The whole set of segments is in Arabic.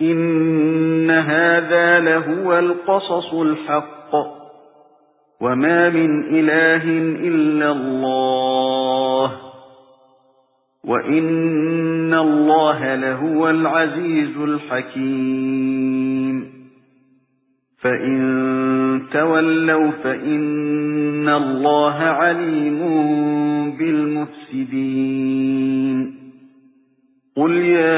إِنَّ هَذَا لَهُوَ الْقَصَصُ الْحَقُّ وَمَا مِنْ إِلَٰهٍ إِلَّا اللَّهُ وَإِنَّ اللَّهَ لَهُوَ الْعَزِيزُ الْحَكِيمُ فَإِن تَوَلَّوْا فَإِنَّ اللَّهَ عَلِيمٌ بِالْمُفْسِدِينَ قُلْ يَا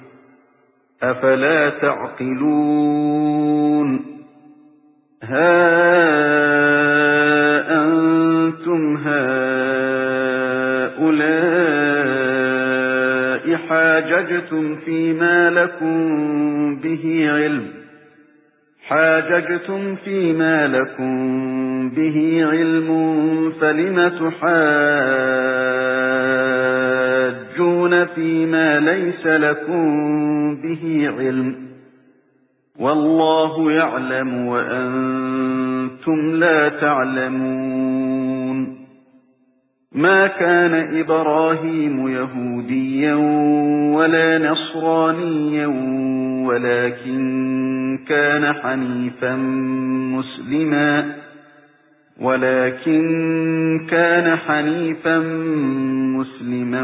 أَفَلَا تَعْقِلُونَ هَا أَنْتُمْ هَؤُلَاءِ حَاجَجْتُمْ فِيمَا لَكُمْ بِهِ عِلْمٌ حَاجَجْتُمْ فِيمَا لَكُمْ بِهِ عِلْمٌ فَلِمَ تُحَاجُّونَ فِيمَا لَيْسَ لَكُمْ به علم. والله يعلم وأنتم لا تعلمون. ما كان إبراهيم يهوديا ولا نصرانيا ولكن كان حنيفا مسلما. ولكن كان حنيفا مسلما.